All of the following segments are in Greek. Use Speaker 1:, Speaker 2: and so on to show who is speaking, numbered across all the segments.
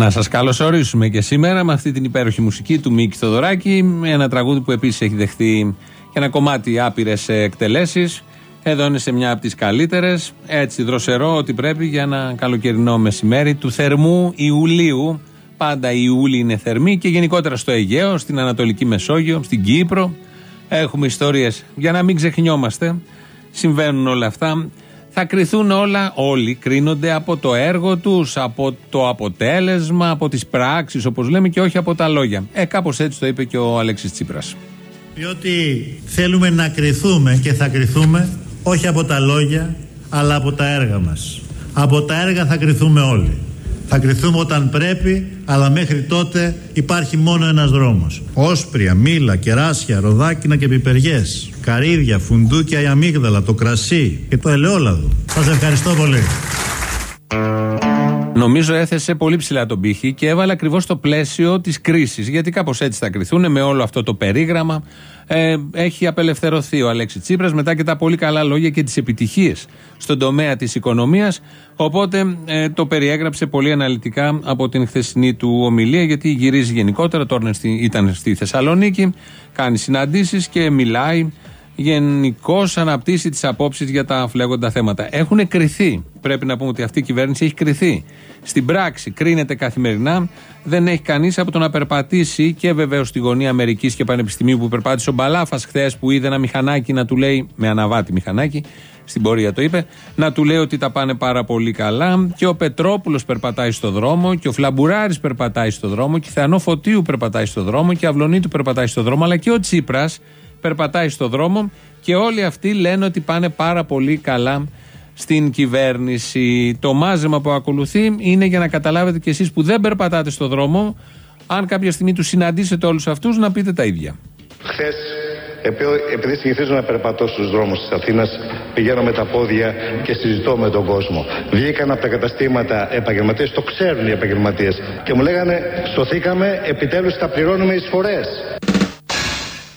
Speaker 1: Να σας καλωσορίσουμε και σήμερα με αυτή την υπέροχη μουσική του Μίκη Θοδωράκη. Με ένα τραγούδι που επίσης έχει δεχθεί και ένα κομμάτι άπειρες εκτελέσεις. Εδώ είναι σε μια από τις καλύτερες. Έτσι, δροσερό ότι πρέπει για ένα καλοκαιρινό μεσημέρι του θερμού Ιουλίου. Πάντα οι Ιούλοι είναι θερμοί και γενικότερα στο Αιγαίο, στην Ανατολική Μεσόγειο, στην Κύπρο. Έχουμε ιστορίες για να μην ξεχνιόμαστε. Συμβαίνουν όλα αυτά θα κριθούν όλα, όλοι κρίνονται από το έργο τους, από το αποτέλεσμα, από τις πράξεις όπως λέμε και όχι από τα λόγια. Ε, κάπως έτσι το είπε και ο Αλέξης Τσίπρας.
Speaker 2: Διότι θέλουμε να κριθούμε και θα κριθούμε όχι από τα λόγια αλλά από τα έργα μας. Από τα έργα θα κριθούμε όλοι. Θα κρυθούμε όταν πρέπει, αλλά μέχρι τότε υπάρχει μόνο ένας δρόμος. Όσπρια, μήλα, κεράσια, ροδάκινα και πιπεριές. Καρύδια, φουντούκια, η αμύγδαλα, το κρασί και το ελαιόλαδο. Σας ευχαριστώ πολύ.
Speaker 1: Νομίζω έθεσε πολύ ψηλά τον πύχη και έβαλε ακριβώς το πλαίσιο της κρίσης. Γιατί κάπως έτσι θα κρυθούν με όλο αυτό το περίγραμμα. Ε, έχει απελευθερωθεί ο Αλέξη Τσίπρας μετά και τα πολύ καλά λόγια και τις επιτυχίες στον τομέα της οικονομίας. Οπότε ε, το περιέγραψε πολύ αναλυτικά από την χθεσινή του ομιλία, γιατί γυρίζει γενικότερα. Τώρα ήταν στη Θεσσαλονίκη, κάνει συναντήσεις και μιλάει γενικώ αναπτύσσει τις απόψεις για τα φλέγοντα θέματα. Έχουν κρυθεί. Πρέπει να πούμε ότι αυτή η κυβέρνηση έχει κρυθεί. Στην πράξη κρίνεται καθημερινά. Δεν έχει κανείς από το να περπατήσει και βεβαίως στη γωνία Αμερικής και Πανεπιστημίου που περπάτησε ο Μπαλάφας χθες που είδε ένα μηχανάκι να του λέει, με αναβάτη μηχανάκι, στην πορεία το είπε, να του λέει ότι τα πάνε πάρα πολύ καλά. Και ο Πετρόπουλος περπατάει στο δρόμο, και ο Φλαμπουράρης περπατάει στο δρόμο, και η Θεανό Φωτίου περπατάει στο δρόμο, και η Αυλονίτου περπατάει στο δρόμο, αλλά και ο Τσίπρας περπατάει στο δρόμο και όλοι αυτοί λένε ότι πάνε πάρα πολύ καλά στην κυβέρνηση. Το μάζεμα που ακολουθεί είναι για να καταλάβετε κι εσείς που δεν περπατάτε στο δρόμο, αν κάποια στιγμή τους συναντήσετε όλους αυτούς, να πείτε τα ίδια.
Speaker 3: Χθες, επειδή συνηθίζω να περπατώ στους δρόμους της Αθήνας, πηγαίνω με τα πόδια και συζητώ με τον κόσμο. Βγήκαν από τα καταστήματα επαγγελματίες, το ξέρουν οι επαγγελματίες και μου λέγανε σωθήκαμε, επιτέλους θα πληρώνουμε εισφορές.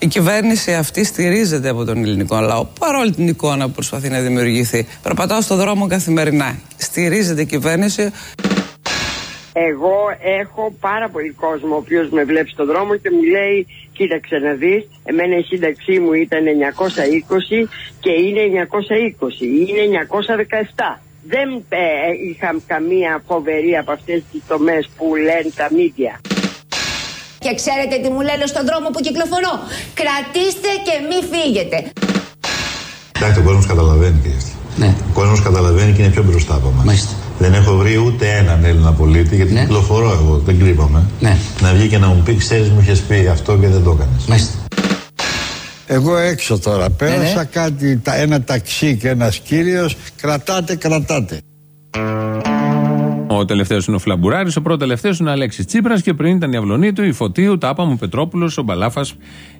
Speaker 4: Η κυβέρνηση αυτή στηρίζεται από τον ελληνικό λαό, παρόλη την εικόνα που προσπαθεί να δημιουργηθεί. Περπατάω στον δρόμο καθημερινά. Στηρίζεται η κυβέρνηση.
Speaker 5: Εγώ έχω πάρα πολύ κόσμο ο οποίος με βλέπει στον δρόμο και μου λέει κοίταξε να δεις, εμένα η σύνταξή μου ήταν 920 και είναι 920, είναι 917. Δεν ε, είχα καμία φοβερή από αυτές τις τομές που λένε τα μίδια.
Speaker 6: Και ξέρετε τι μου λένε στον δρόμο που κυκλοφορώ. Κρατήστε και μη φύγετε.
Speaker 7: Εντάξει, ο κόσμος καταλαβαίνει και ναι. Ο κόσμος καταλαβαίνει και είναι πιο μπροστά από εμάς. Δεν έχω βρει ούτε έναν Έλληνα πολίτη, γιατί ναι. κυκλοφορώ εγώ, δεν κρύβομαι. Ναι. Να βγει και να μου πει: Ξέρεις, μου είχες πει αυτό και δεν το έκανες.
Speaker 8: Εγώ έξω τώρα πέρασα ναι, κάτι, ένα ταξί και ένας κύριος. Κρατάτε, κρατάτε.
Speaker 1: Ο τελευταίος είναι ο Φλαμπουράρης, ο πρώτος τελευταίος είναι ο Αλέξης Τσίπρας και πριν ήταν η Αυλονίτου, η Φωτίου, Τάπα μου, Πετρόπουλος, ο Μπαλάφας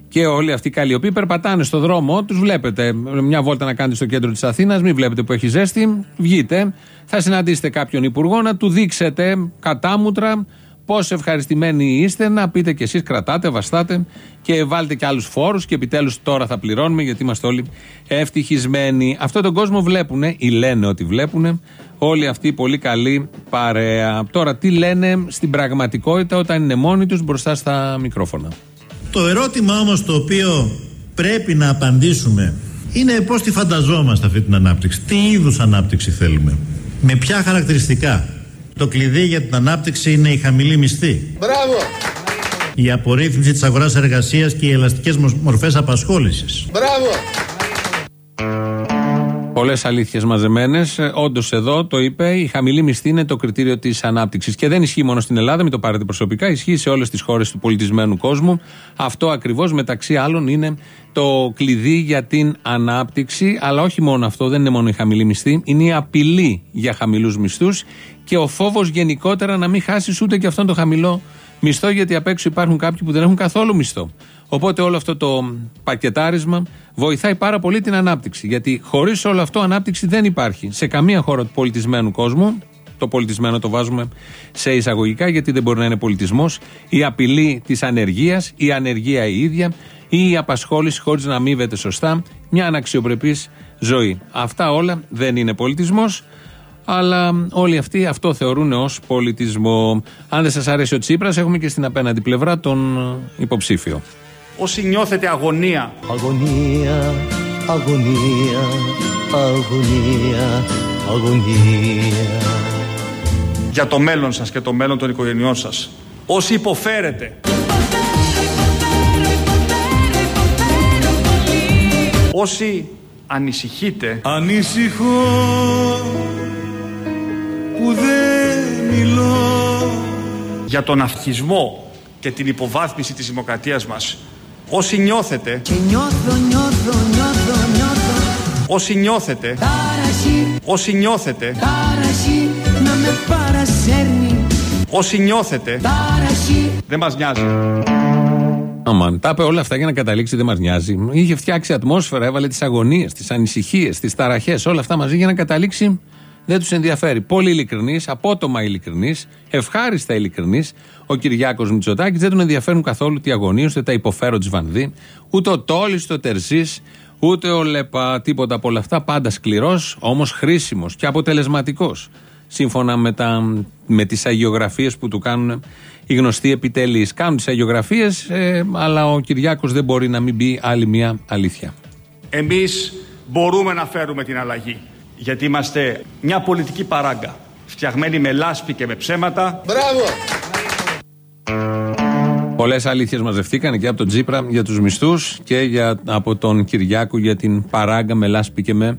Speaker 1: και όλοι αυτοί οι καλοί οι οποίοι περπατάνε στο δρόμο. Τους βλέπετε μια βόλτα να κάνετε στο κέντρο της Αθήνας, μην βλέπετε που έχει ζέστη. Βγείτε, θα συναντήσετε κάποιον υπουργό να του δείξετε κατάμουτρα πόσο ευχαριστημένοι είστε να πείτε κι εσείς κρατάτε, βαστάτε και βάλτε και άλλους φόρους και επιτέλους τώρα θα πληρώνουμε γιατί είμαστε όλοι ευτυχισμένοι. Αυτό τον κόσμο βλέπουν ή λένε ότι βλέπουν όλοι αυτοί οι πολύ καλοί παρέα. Τώρα τι λένε στην πραγματικότητα όταν είναι μόνοι τους μπροστά στα μικρόφωνα;
Speaker 2: Το ερώτημα όμως το οποίο πρέπει να απαντήσουμε είναι πώς τη φανταζόμαστε αυτή την ανάπτυξη. Τι είδους ανάπτυξη θέλουμε; Με ποια χαρακτηριστικά; Το κλειδί για την ανάπτυξη είναι η χαμηλή μισθή.
Speaker 3: Μπράβο!
Speaker 2: Η απορρίθμιση της αγοράς εργασίας και οι ελαστικές μορφές απασχόλησης.
Speaker 3: Μπράβο!
Speaker 1: Πολλές αλήθειες μαζεμένες. Ε, Όντως εδώ το είπε, η χαμηλή μισθή είναι το κριτήριο της ανάπτυξης. Και δεν ισχύει μόνο στην Ελλάδα, μην το πάρετε προσωπικά, ισχύει σε όλες τις χώρες του πολιτισμένου κόσμου. Αυτό ακριβώς μεταξύ άλλων είναι το κλειδί για την ανάπτυξη. Αλλά όχι μόνο αυτό, δεν είναι μόνο η χαμηλή μισθή, είναι η απειλή για χαμηλούς μισθούς και ο φόβος γενικότερα να μην χάσεις ούτε και αυτόν το χαμηλό μισθό, γιατί απ' έξω υπάρχουν κάποιοι που δεν έχουν καθόλου μισθό. Οπότε όλο αυτό το πακετάρισμα βοηθάει πάρα πολύ την ανάπτυξη. Γιατί χωρίς όλο αυτό ανάπτυξη δεν υπάρχει σε καμία χώρα του πολιτισμένου κόσμου. Το πολιτισμένο το βάζουμε σε εισαγωγικά γιατί δεν μπορεί να είναι πολιτισμός. Η απειλή της ανεργίας, η ανεργία η ίδια ή η απασχόληση χωρίς να αμείβεται σωστά. Μια αναξιοπρεπής ζωή. Αυτά όλα δεν είναι πολιτισμός. Αλλά όλοι αυτοί αυτό θεωρούν ως πολιτισμό. Αν δεν σας αρέσει ο Τσίπρας, έχουμε και στην απέναντι πλευρά τον υποψήφιο.
Speaker 9: Όσοι νιώθετε αγωνία.
Speaker 10: Αγωνία, αγωνία, αγωνία, αγωνία.
Speaker 9: Για το μέλλον σας και το μέλλον των οικογενειών σας. Όσοι υποφέρετε. Όσοι ανησυχείτε.
Speaker 10: Ανησυχώ που δεν μιλώ.
Speaker 9: Για τον αυτισμό και την υποβάθμιση της δημοκρατίας μας. Όσοι νιώθετε.
Speaker 10: Και νιώθω, νιώθω, νιώθω, νιώθω.
Speaker 9: Όσοι νιώθετε.
Speaker 10: Τάραση.
Speaker 9: Όσοι νιώθετε.
Speaker 10: Τάραση να με παρασέρνει.
Speaker 9: Όσοι νιώθετε.
Speaker 10: Τάραση.
Speaker 9: Δεν μας νοιάζει.
Speaker 1: Αμάν, τα είπε όλα αυτά για να καταλήξει, δεν μας νοιάζει. Είχε φτιάξει ατμόσφαιρα, έβαλε τις αγωνίες, τις ανησυχίες, τις ταραχές, όλα αυτά μαζί για να καταλήξει δεν τους ενδιαφέρει. Πολύ ειλικρινή, απότομα ειλικρινή, ευχάριστα ειλικρινή, ο Κυριάκος Μητσοτάκης δεν τον ενδιαφέρουν καθόλου τι αγωνίες, ούτε τα υποφέρω της Βανδύ, ούτε ο Τόλης, ούτε ο Τερζή, ούτε ο Λεπα, τίποτα από όλα αυτά. Πάντα σκληρός, όμως χρήσιμος και αποτελεσματικός. Σύμφωνα με, τα, με τις αγιογραφίες που του κάνουν οι γνωστοί επιτελείς. Κάνουν τις αγιογραφίες, ε, αλλά ο Κυριάκος δεν μπορεί να μην πει άλλη μια αλήθεια.
Speaker 9: Εμείς μπορούμε να φέρουμε την αλλαγή γιατί είμαστε μια πολιτική παράγκα φτιαγμένη με λάσπη και με ψέματα.
Speaker 10: Μπράβο!
Speaker 1: Πολλές αλήθειες μαζευτήκαν και από τον Τζίπρα για τους μισθούς και για, από τον Κυριάκο για την παράγκα με λάσπη και με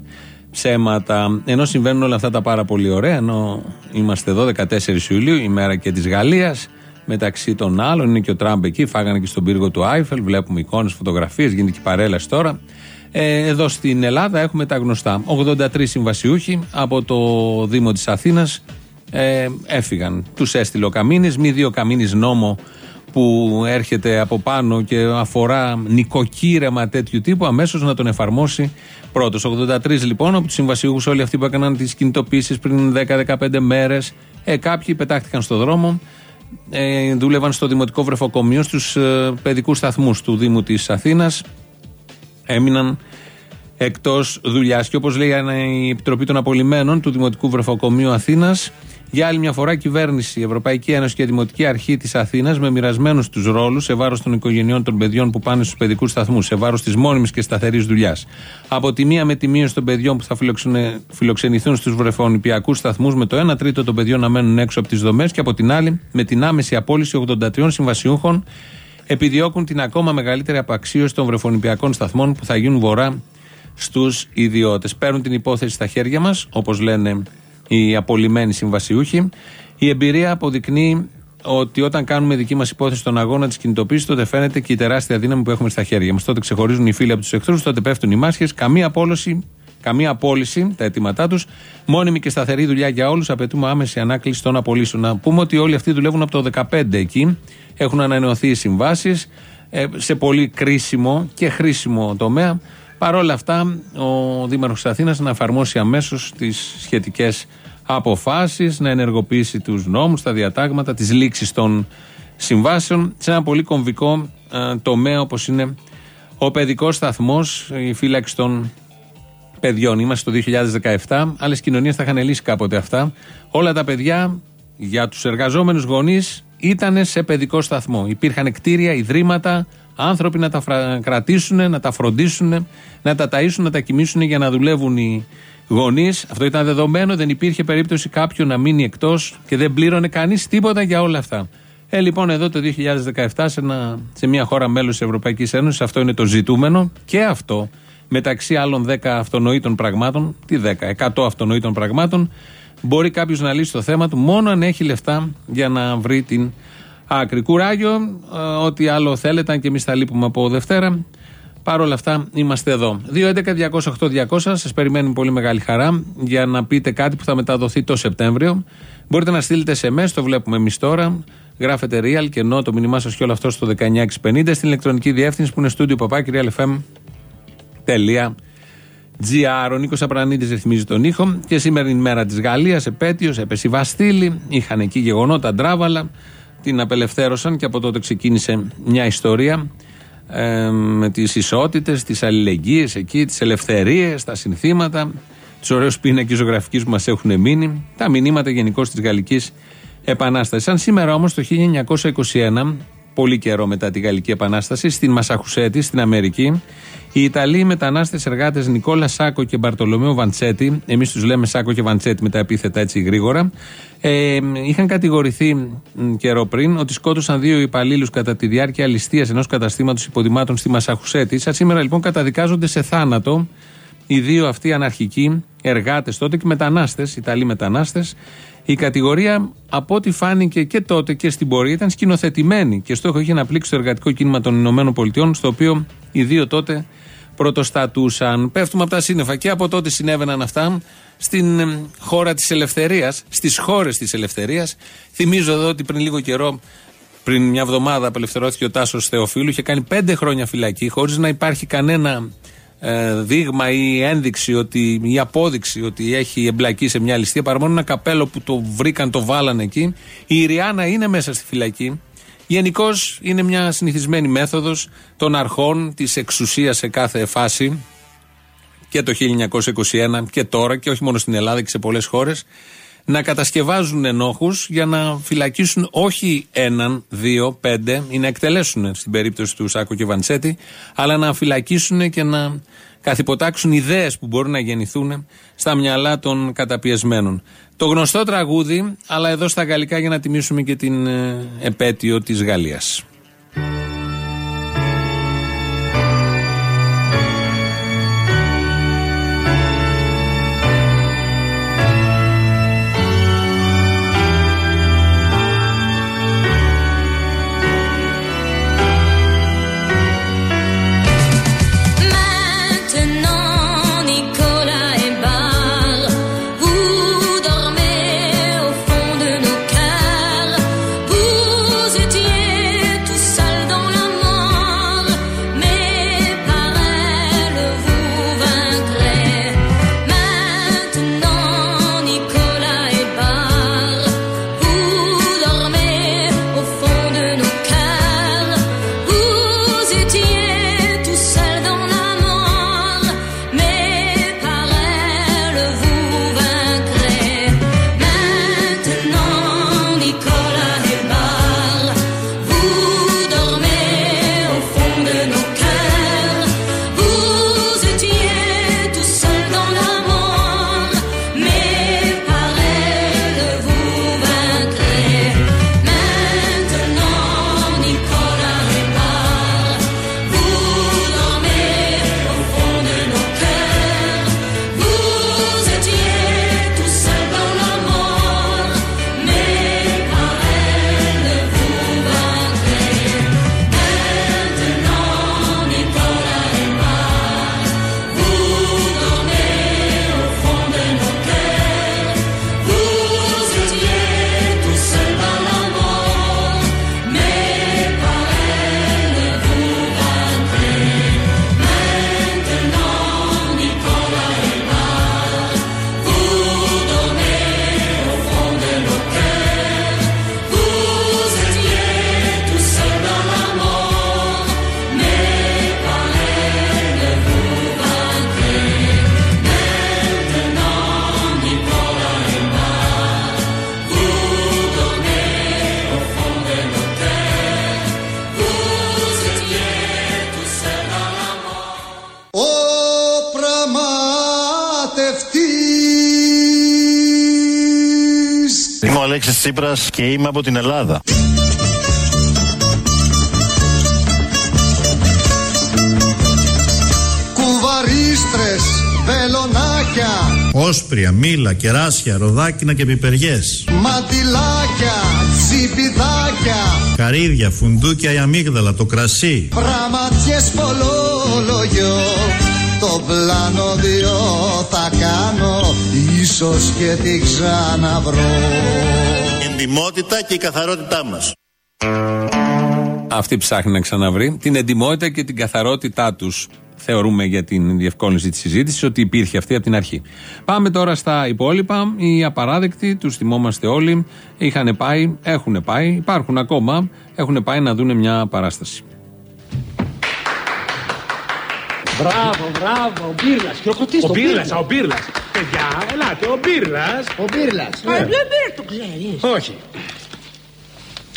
Speaker 1: ψέματα. Ενώ συμβαίνουν όλα αυτά τα πάρα πολύ ωραία, ενώ είμαστε εδώ 14 Ιουλίου, η μέρα και της Γαλλίας, μεταξύ των άλλων είναι και ο Τραμπ εκεί, φάγανε και στον πύργο του Άιφελ, βλέπουμε εικόνες, φωτογραφίες, γίνεται και παρέλαση τώρα. Ε, εδώ στην Ελλάδα έχουμε τα γνωστά. 83 συμβασιούχοι από το Δήμο της Αθήνας ε, έφυγαν. Τους έστειλε ο Καμίνης, μη δύο Καμίνης νόμο που έρχεται από πάνω και αφορά νοικοκύρεμα τέτοιου τύπου, αμέσως να τον εφαρμόσει πρώτος. 83 λοιπόν από τους συμβασιούχους όλοι αυτοί που έκαναν τις κινητοποίησεις πριν 10-15 μέρες, ε, κάποιοι πετάχτηκαν στο δρόμο, ε, δούλευαν στο Δημοτικό Βρεφοκομείο, στους ε, παιδικούς σταθμούς του Δήμου της Αθήνας, έμειναν εκτός δουλειάς. Και όπως λέει η Επιτροπή των Απολυμένων του Δημοτικού Βρεφοκομείου Αθήνας, για άλλη μια φορά η κυβέρνηση, η Ευρωπαϊκή Ένωση και η Δημοτική Αρχή της Αθήνας, με μοιρασμένους τους ρόλους σε βάρος των οικογενειών των παιδιών που πάνε στους παιδικούς σταθμούς, σε βάρος της μόνιμης και σταθερής δουλειάς. Από τη μία με τη μείωση των παιδιών που θα φιλοξενηθούν στους βρεφονιπιακούς σταθμούς, με το 1 τρίτο των παιδιών να μένουν έξω από τις δομές, και από την άλλη με την άμεση απόλυση 83 συμβασιούχων επιδιώκουν την ακόμα μεγαλύτερη απαξίωση των βρεφονιπιακών σταθμών που θα γίνουν βορρά στους ιδιώτες. Παίρνουν την υπόθεση στα χέρια μας, όπως λένε οι απολυμμένοι συμβασιούχοι. Η εμπειρία αποδεικνύει ότι όταν κάνουμε δική μας υπόθεση στον αγώνα της κινητοποίησης, τότε φαίνεται και η τεράστια δύναμη που έχουμε στα χέρια μας. Τότε ξεχωρίζουν οι φίλοι από τους εχθρούς, τότε πέφτουν οι μάσχες. Καμία απόλυση, καμία απόλυση, τα αιτήματά τους. Μόνιμη και σταθερή δουλειά για όλους. Απαιτούμε άμεση ανάκληση των απολύσεων. Να πούμε ότι όλοι αυτοί δουλεύουν από το 2015 εκεί. Έχουν ανανεωθεί οι συμβάσεις ε, σε πολύ κρίσιμο και χρήσιμο τομέα. Παρ' όλα αυτά, ο Δήμαρχος Αθήνας να εφαρμόσει αμέσως τις σχετικές αποφάσεις, να ενεργοποιήσει τους νόμους, τα διατάγματα, τις λήξεις των συμβάσεων σε ένα πολύ κομβικό ε, τομέα όπως είναι ο παιδικός σταθμός, η φύλαξη των παιδιών. Είμαστε το 2017. Άλλες κοινωνίες θα είχαν λύσει κάποτε αυτά. Όλα τα παιδιά για τους εργαζόμενους γονείς ήταν σε παιδικό σταθμό. Υπήρχαν κτίρια, ιδρύματα, άνθρωποι να τα κρατήσουν, να τα φροντίσουν, να τα ταΐσουν, να τα κοιμήσουν για να δουλεύουν οι γονείς. Αυτό ήταν δεδομένο, δεν υπήρχε περίπτωση κάποιου να μείνει εκτός και δεν πλήρωνε κανείς τίποτα για όλα αυτά. Ε, λοιπόν, εδώ το 2017 σε, ένα, σε μια χώρα μέλο της Ευρωπαϊκής Ένωσης, αυτό είναι το ζητούμενο και αυτό μεταξύ άλλων 10 αυτονοήτων πραγμάτων, τι 10, 100 αυτονοήτων πραγμάτων, μπορεί κάποιος να λύσει το θέμα του μόνο αν έχει λεφτά για να βρει την άκρη. Κουράγιο, ε, ό,τι άλλο θέλετε, αν και εμείς θα λείπουμε από Δευτέρα. Παρ' όλα αυτά είμαστε εδώ. 2.11.208.200 Σας περιμένουμε πολύ μεγάλη χαρά για να πείτε κάτι που θα μεταδοθεί το Σεπτέμβριο. Μπορείτε να στείλετε SMS, το βλέπουμε εμείς τώρα. Γράφετε real και ενώ το μήνυμά σας και όλο αυτό στο 19650 στην ηλεκτρονική διεύθυνση που είναι στούντιο GR. Ο Νίκος Απρανίτης ρυθμίζει τον ήχο. Και σήμερα είναι η μέρα της Γαλλίας, επέτειος, έπεσε η Βαστήλη. Είχαν εκεί γεγονότα ντράβαλα. Την απελευθέρωσαν και από τότε ξεκίνησε μια ιστορία ε, με τις ισότητες, τις αλληλεγγύες εκεί, τις ελευθερίες, τα συνθήματα, τους ωραίους πίνακες ζωγραφικής που μας έχουν μείνει, τα μηνύματα γενικώς της Γαλλικής Επανάστασης. Σαν σήμερα όμως το 1921, πολύ καιρό μετά τη Γαλλική Επανάσταση, στην Μασαχουσέτη, στην Αμερική, οι Ιταλοί μετανάστες εργάτες Νικόλα Σάκο και Μπαρτολομέο Βαντσέτη, εμείς τους λέμε Σάκο και Βαντσέτη με τα επίθετα έτσι γρήγορα, ε, είχαν κατηγορηθεί μ, καιρό πριν ότι σκότωσαν δύο υπαλλήλους κατά τη διάρκεια ληστεία ενός καταστήματος υποδημάτων στη Μασαχουσέτη. Σαν σήμερα λοιπόν καταδικάζονται σε θάνατο οι δύο αυτοί αναρχικοί εργάτες τότε και μετανάστες, Ιταλοί μετανάστες. Η κατηγορία, από ό,τι φάνηκε και τότε και στην πορεία, ήταν σκηνοθετημένη και στόχο είχε να πλήξει το εργατικό κίνημα των Ηνωμένων Πολιτειών, στο οποίο οι δύο τότε πρωτοστατούσαν. Πέφτουμε από τα σύννεφα και από τότε συνέβαιναν αυτά στην ε, χώρα της ελευθερίας, στις χώρες της ελευθερίας. Θυμίζω εδώ ότι πριν λίγο καιρό, πριν μια εβδομάδα, απελευθερώθηκε ο Τάσος Θεοφίλου, είχε κάνει πέντε χρόνια φυλακή, χωρίς να υπάρχει κανένα ε, δείγμα ή ένδειξη ότι, ή απόδειξη ότι έχει εμπλακεί σε μια ληστεία παρά μόνο ένα καπέλο που το βρήκαν, το βάλανε εκεί. Η Ριάννα είναι μέσα στη φυλακή. Γενικώς είναι μια συνηθισμένη μέθοδος των αρχών της εξουσίας σε κάθε φάση και το 1921 και τώρα και όχι μόνο στην Ελλάδα και σε πολλές χώρες να κατασκευάζουν ενόχους για να φυλακίσουν όχι έναν, δύο, πέντε ή να εκτελέσουν στην περίπτωση του Σάκο και Βαντσέτη αλλά να φυλακίσουν και να καθυποτάξουν ιδέες που μπορούν να γεννηθούν στα μυαλά των καταπιεσμένων. Το γνωστό τραγούδι, αλλά εδώ στα γαλλικά για να τιμήσουμε και την ε, επέτειο της Γαλλίας.
Speaker 7: Τσίπρας και είμαι από την Ελλάδα.
Speaker 11: Κουβαρίστρες, βελονάκια
Speaker 2: Όσπρια, μήλα, κεράσια, ροδάκινα και πιπεριές.
Speaker 11: Μαντιλάκια, τσιπιδάκια
Speaker 2: Καρύδια, φουντούκια, η αμύγδαλα, το κρασί.
Speaker 11: Πραγματιές πολλολογιό Το πλάνο δυο θα κάνω Ίσως και τη ξαναβρω
Speaker 7: Η εντιμότητα και η καθαρότητά μας.
Speaker 1: Αυτή ψάχνει να ξαναβρει την εντιμότητα και την καθαρότητά τους. Θεωρούμε για την διευκόλυνση της συζήτησης ότι υπήρχε αυτή από την αρχή. Πάμε τώρα στα υπόλοιπα. Οι απαράδεκτοι, τους θυμόμαστε όλοι, είχαν πάει, έχουν πάει, υπάρχουν ακόμα, έχουν πάει να δουν μια παράσταση.
Speaker 12: Μπράβο, μπράβο, ο Μπύρλας. Ο Μπύρλας, ο Μπύρλας. παιδιά, ελάτε, ο Μπύρλας.
Speaker 13: Ο Μπύρλας.
Speaker 12: Ναι.
Speaker 13: δεν πήρε το ξέρει.
Speaker 12: Όχι.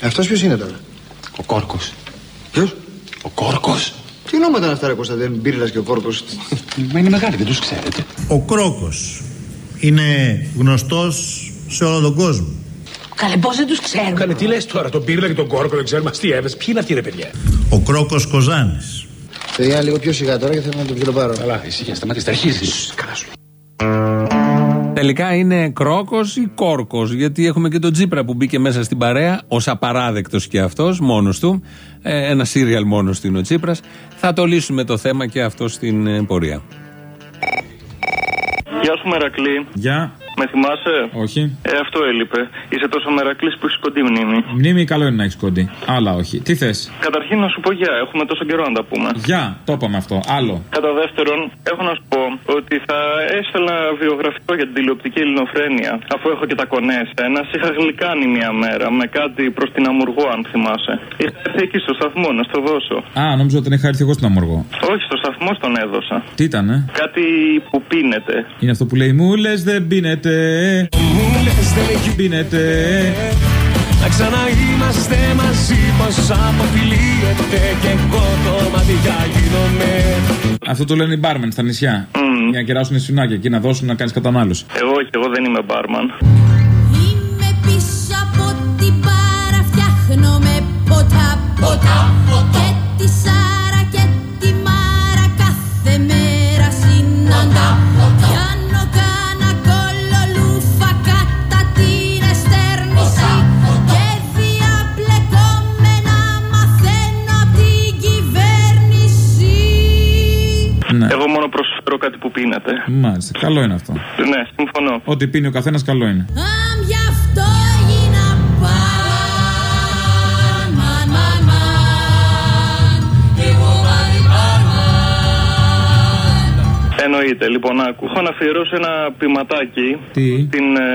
Speaker 13: Αυτός ποιος είναι τώρα;
Speaker 14: Ο Κόρκος.
Speaker 13: Ποιος;
Speaker 14: Ο Κόρκος.
Speaker 13: Τι ονόματα είναι αυτά, ρε Κωνσταντίν, Μπύρλας και ο Κόρκος;
Speaker 14: Μα είναι μεγάλοι, δεν τους ξέρετε.
Speaker 2: Ο Κρόκος είναι γνωστός σε όλο τον κόσμο.
Speaker 15: Καλέ, πώς δεν τους ξέρουμε;
Speaker 12: Κάνε τι λες τώρα, τον Μπύρλα και τον Κόρκο δεν ξέρουμε αστείευες. Ποιοι είναι αυτοί ρε παιδιά;
Speaker 2: Ο Κρόκος Κοζάνης.
Speaker 13: Παιδιά, λίγο πιο σιγά τώρα και θέλω να τον ψιλοπάρω.
Speaker 12: Καλά,
Speaker 14: ησυχία, σταματήστε, αρχίζεις.
Speaker 12: Καλά σου.
Speaker 1: Τελικά είναι κρόκος ή κόρκος, γιατί έχουμε και τον Τζίπρα που μπήκε μέσα στην παρέα, ως απαράδεκτος και αυτός, μόνος του. Ε, ένα σύριαλ μόνος του είναι ο Τσίπρα. Θα το λύσουμε το θέμα και αυτό στην ε, πορεία.
Speaker 16: Γεια σου, Μερακλή.
Speaker 17: Γεια.
Speaker 16: Με θυμάσαι;
Speaker 17: Όχι.
Speaker 16: Ε, αυτό έλειπε. Είσαι τόσο Μερακλής που έχεις κοντή μνήμη.
Speaker 17: Μνήμη καλό είναι να έχεις κοντή. Αλλά όχι. Τι θες;
Speaker 16: Καταρχήν να σου πω γεια, έχουμε τόσο καιρό να τα πούμε.
Speaker 17: Γεια, το είπαμε αυτό. Άλλο.
Speaker 16: Κατά δεύτερον, έχω να σου πω ότι θα έστελνα βιογραφικό για την τηλεοπτική ελληνοφρένεια. Αφού έχω και τα κονέ ένα, είχα γλυκάνει μια μέρα με κάτι προς την Αμουργό, αν θυμάσαι. Είχα έρθει εκεί στο σταθμό να στο δώσω.
Speaker 17: Α, νόμιζα ότι την είχα έρθει εγώ στην Αμοργό.
Speaker 16: Όχι, στο σταθμό τον έδωσα.
Speaker 17: Τι ήτανε;
Speaker 16: Κάτι που πίνεται.
Speaker 17: Είναι αυτό που λέει Μου λε δεν πίνεται. Μου λες δεν πίνεται.
Speaker 18: Να ξαναείμαστε μαζί πως αποφυλίεται Και εγώ το μάτια γίνομαι
Speaker 17: Αυτό το λένε οι μπάρμεν στα νησιά. Για να κεράσουν σφινάκια εκεί να δώσουν να κάνεις κατανάλωση.
Speaker 16: Εγώ όχι, εγώ δεν είμαι μπάρμαν.
Speaker 10: Είμαι πίσω από την μπάρα φτιάχνω με ποτά ποτά
Speaker 16: κάτι που πίνεται.
Speaker 17: Μάλιστα. Καλό είναι αυτό.
Speaker 16: Ναι, συμφωνώ.
Speaker 17: Ό,τι πίνει ο καθένας καλό είναι.
Speaker 16: Εννοείται. Λοιπόν, άκου. Έχω να αφιερώσω ένα ποιηματάκι
Speaker 17: Τι;
Speaker 16: στην ε,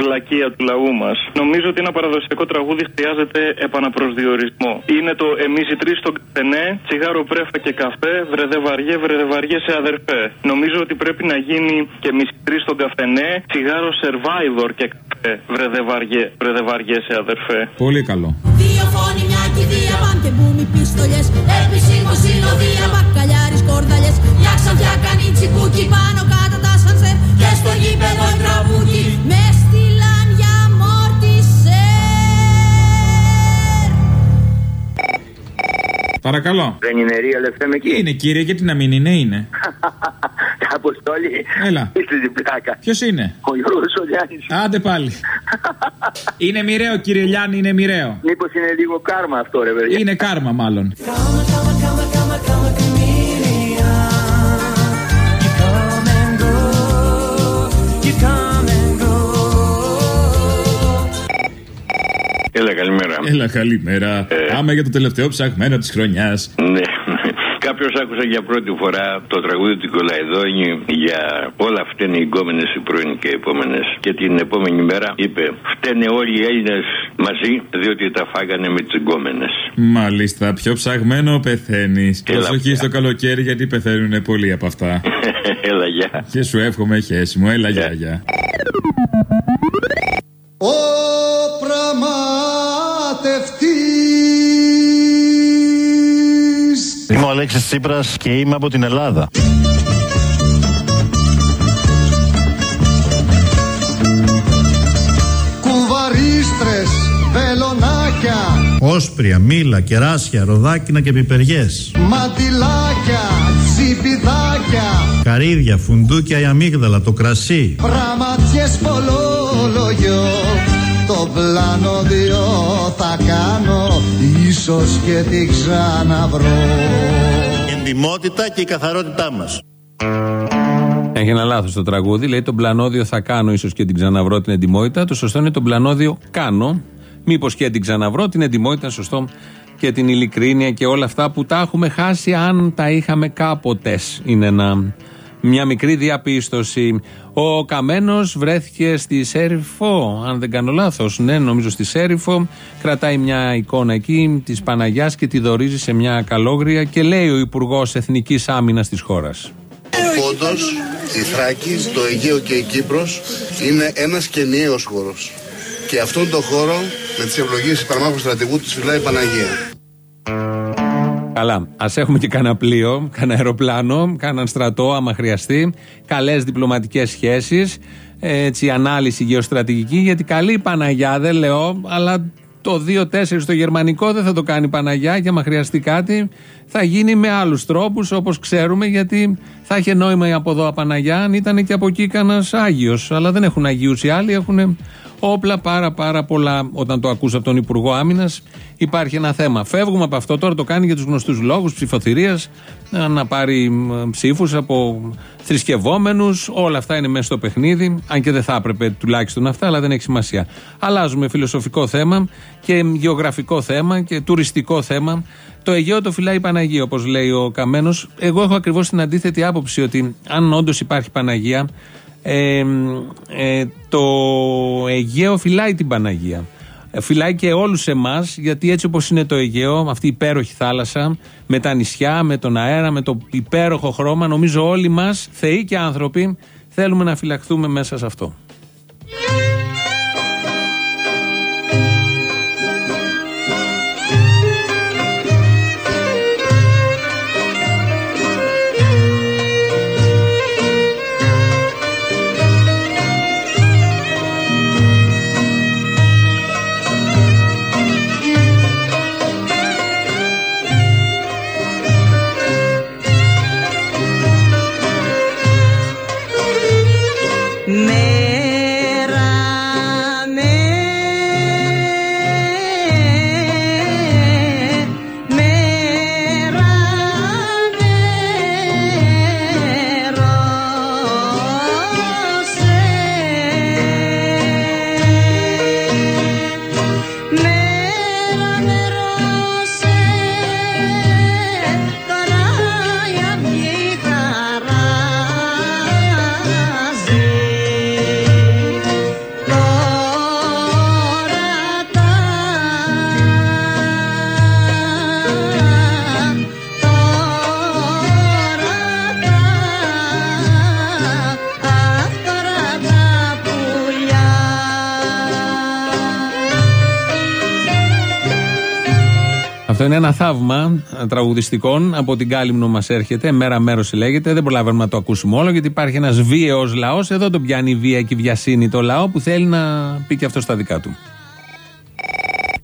Speaker 16: βλακεία του λαού μας. Νομίζω ότι ένα παραδοσιακό τραγούδι χρειάζεται επαναπροσδιορισμό. Είναι το Εμείς οι τρεις στον καφενέ, τσιγάρο πρέφα και καφέ, βρεδε βαριέ, βρεδε βαριέ σε αδερφέ. Νομίζω ότι πρέπει να γίνει και εμείς οι τρεις στον καφενέ, τσιγάρο survivor και καφέ, βρεδε βαριέ, βρεδε βαριέ σε αδερφέ.
Speaker 17: Πολύ καλό.
Speaker 10: Δύο φωνή, μια κηδεία, παν και μπούμι πίστολες Επισήμως συνοδεία, μπακαλιάρις κορδαλιές Μια ξανθιά κάνει τσιπούκι πάνω κάτω τα σανσέρ Και στο γήπεδο η τραβούκι Με στείλαν για μόρτισερ
Speaker 17: Παρακαλώ.
Speaker 19: Δεν είναι real FM εκεί;
Speaker 17: Είναι κύριε, γιατί να μην είναι, είναι.
Speaker 19: Αποστολή.
Speaker 17: Έλα.
Speaker 19: Είστε την πλάκα.
Speaker 17: Ποιος είναι;
Speaker 19: Ο Γιώργος ο Λιάννης.
Speaker 17: Άντε πάλι. είναι μοιραίο, κύριε Λιάννη, είναι μοιραίο.
Speaker 19: Μήπως είναι λίγο κάρμα αυτό ρε παιδιά;
Speaker 17: Είναι κάρμα, μάλλον.
Speaker 20: Έλα, καλημέρα.
Speaker 17: Έλα, καλημέρα. Πάμε για το τελευταίο ψαγμένο της χρονιάς.
Speaker 20: Ναι. Κάποιος άκουσα για πρώτη φορά το τραγούδι του Κολαϊδόνη για όλα φταίνε οι γκόμενες οι πρώην και οι επόμενες. Και την επόμενη μέρα είπε: Φταίνε όλοι οι Έλληνες μαζί, διότι τα φάγανε με τις γκόμενες.
Speaker 17: Μάλιστα, πιο ψαγμένο πεθαίνεις.
Speaker 20: Έλα
Speaker 17: Προσοχή
Speaker 20: πια.
Speaker 17: στο καλοκαίρι, γιατί πεθαίνουν πολλοί από αυτά.
Speaker 20: Έλα, γεια.
Speaker 17: Και σου εύχομαι χέση μου. Έλα, γεια, γεια.
Speaker 7: Αλέξης Τσίπρας και είμαι από την Ελλάδα.
Speaker 11: Κουβαρίστρες, βελονάκια
Speaker 2: Όσπρια, μήλα, κεράσια, ροδάκινα και πιπεριές.
Speaker 11: Μαντιλάκια, τσιπιδάκια
Speaker 2: Καρύδια, φουντούκια, η αμύγδαλα, το κρασί.
Speaker 11: Πραγματιές πολλολογιό Το πλάνο δυο θα κάνω Ίσως και τη ξαναβρω
Speaker 7: Η εντιμότητα και η καθαρότητά μας.
Speaker 1: Έχει ένα λάθος το τραγούδι. Λέει τον πλανόδιο θα κάνω, ίσως και την ξαναβρω την εντιμότητα. Το σωστό είναι τον πλανόδιο κάνω. Μήπως και την ξαναβρω την εντιμότητα, σωστό. Και την ειλικρίνεια και όλα αυτά που τα έχουμε χάσει αν τα είχαμε κάποτε. Είναι ένα, μια μικρή διαπίστωση. Ο Καμένος βρέθηκε στη Σέριφο, αν δεν κάνω λάθος. Ναι, νομίζω στη Σέριφο. Κρατάει μια εικόνα εκεί της Παναγιάς και τη δορίζει σε μια καλόγρια και λέει ο Υπουργός Εθνικής Άμυνας της χώρας.
Speaker 21: Πόντος, η Θράκη, το Αιγαίο και η Κύπρος είναι ένας και ενιαίος χώρος. Και αυτόν τον χώρο με τις ευλογίες υπερμάχου στρατηγού της φυλάει η Παναγία.
Speaker 1: Καλά. Α έχουμε και κανένα πλοίο, κανένα αεροπλάνο, κανέναν στρατό, άμα χρειαστεί. Καλές διπλωματικές σχέσεις. Έτσι, ανάλυση γεωστρατηγική. Γιατί καλή η Παναγιά, δεν λέω, αλλά το 2-4 στο γερμανικό δεν θα το κάνει η Παναγιά. Και άμα χρειαστεί κάτι, θα γίνει με άλλους τρόπους, όπως ξέρουμε, γιατί θα είχε νόημα η από εδώ Παναγιά αν ήταν και από εκεί κανένας Άγιος. Αλλά δεν έχουν Αγίους οι άλλοι, έχουν όπλα πάρα πάρα πολλά. Όταν το ακούσα από τον Υπουργό Άμυνας, υπάρχει ένα θέμα. Φεύγουμε από αυτό. Τώρα το κάνει για τους γνωστούς λόγους ψηφοθυρίας, να πάρει ψήφους από θρησκευόμενους. Όλα αυτά είναι μέσα στο παιχνίδι. Αν και δεν θα έπρεπε τουλάχιστον αυτά, αλλά δεν έχει σημασία. Αλλάζουμε φιλοσοφικό θέμα και γεωγραφικό θέμα και τουριστικό θέμα. Το Αιγαίο το φυλάει η Παναγία, όπως λέει ο Καμένος. Εγώ έχω ακριβώς την αντίθετη άποψη ότι αν όντως υπάρχει Παναγία, ε, ε, το Αιγαίο φυλάει την Παναγία. Ε, Φυλάει και όλους εμάς, γιατί έτσι όπως είναι το Αιγαίο, αυτή η υπέροχη θάλασσα, με τα νησιά, με τον αέρα, με το υπέροχο χρώμα, νομίζω όλοι μας, θεοί και άνθρωποι, θέλουμε να φυλαχθούμε μέσα σε αυτό. Θαύμα ε, τραγουδιστικών από την Κάλυμνο μας έρχεται. Μέρα μέρος λέγεται. Δεν προλαβαίνουμε να το ακούσουμε όλο γιατί υπάρχει ένας βίαιος λαός. Εδώ τον πιάνει η βία και η βιασύνη το λαό που θέλει να πει και αυτό στα δικά του.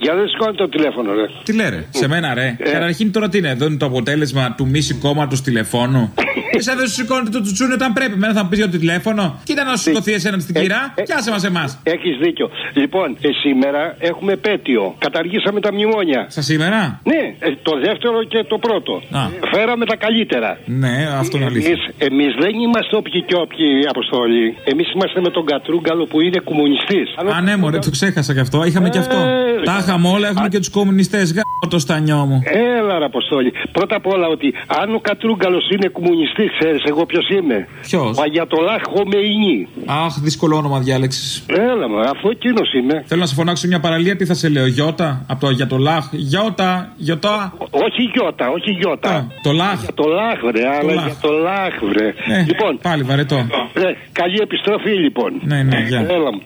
Speaker 22: Για δεν σηκώνει το τηλέφωνο, ρε.
Speaker 17: Τι λέει ρε, σε μένα ρε. Καταρχήν τώρα τι είναι, εδώ είναι το αποτέλεσμα του μη σηκώματο τηλεφώνου; Εσά δεν σου σηκώνετε το τσουτσούνι όταν πρέπει. Μένα θα μου πεις για το τηλέφωνο. Κοίτα να σου σηκωθεί εσένα στην κυρά. Πιάσε μας εμάς.
Speaker 22: Έχεις δίκιο. Λοιπόν, ε, σήμερα έχουμε επέτειο. Καταργήσαμε τα μνημόνια.
Speaker 17: Σα σήμερα;
Speaker 22: Ναι, ε, το δεύτερο και το πρώτο.
Speaker 17: Α.
Speaker 22: Φέραμε τα καλύτερα.
Speaker 17: Ναι, αυτό είναι αλήθεια.
Speaker 22: Εμείς δεν είμαστε όποιοι και όποιοι αποστόλοι. Εμείς είμαστε με τον Κατρούγκαλο που είναι κομμουνιστής.
Speaker 17: Α, ναι, μωρέ, το ξέχασα κι αυτό. Είχαμε κι αυτό.
Speaker 22: Ε,
Speaker 17: Τα είχαμε όλα, έχουμε και τους κομμουνιστές. Γάμο το στανιό μου.
Speaker 22: Έλα, ρε Αποστόλη. Πρώτα απ' όλα ότι αν ο Κατρούγκαλος είναι κομμουνιστής, ξέρεις εγώ ποιος είμαι;
Speaker 17: Ποιος;
Speaker 22: Ο Αγιατολάχ Χομεϊνή.
Speaker 17: Αχ, δύσκολο όνομα διάλεξη.
Speaker 22: Έλα, μα αφού εκείνος είμαι.
Speaker 17: Θέλω να σε φωνάξω μια παραλία, τι θα σε λέω, Γιώτα, από το Αγιατολάχ. Γιώτα, Γιώτα.
Speaker 22: Όχι Γιώτα, όχι Γιώτα.
Speaker 17: Το λάχ.
Speaker 22: Για το λάχ, βρε, αλλά
Speaker 17: λάχ.
Speaker 22: για το λάχ, βρε.
Speaker 17: Ε,
Speaker 22: λοιπόν,
Speaker 17: Πάλι βαρετό.
Speaker 22: ρε, καλή επιστροφή, λοιπόν.
Speaker 17: Ναι, ναι, γεια.
Speaker 22: Έλα μου.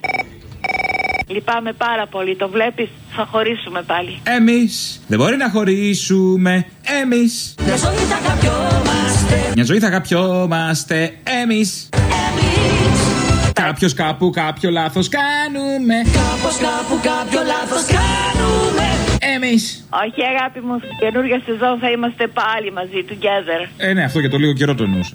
Speaker 23: Λυπάμαι πάρα πολύ. Το βλέπεις, θα χωρίσουμε πάλι.
Speaker 17: Εμείς δεν μπορεί να χωρίσουμε. Εμείς.
Speaker 18: Μια ζωή θα αγαπιόμαστε
Speaker 17: Μια ζωή θα αγαπιόμαστε. Εμείς. Κάποιος κάπου κάποιο λάθος κάνουμε.
Speaker 18: Κάπως κάπου κάποιο λάθος κάνουμε
Speaker 17: Εμείς.
Speaker 23: Όχι, αγάπη μου, στην καινούργια σεζόν θα είμαστε πάλι μαζί, together.
Speaker 17: Ε, ναι, αυτό για το λίγο καιρό το εννοούσα.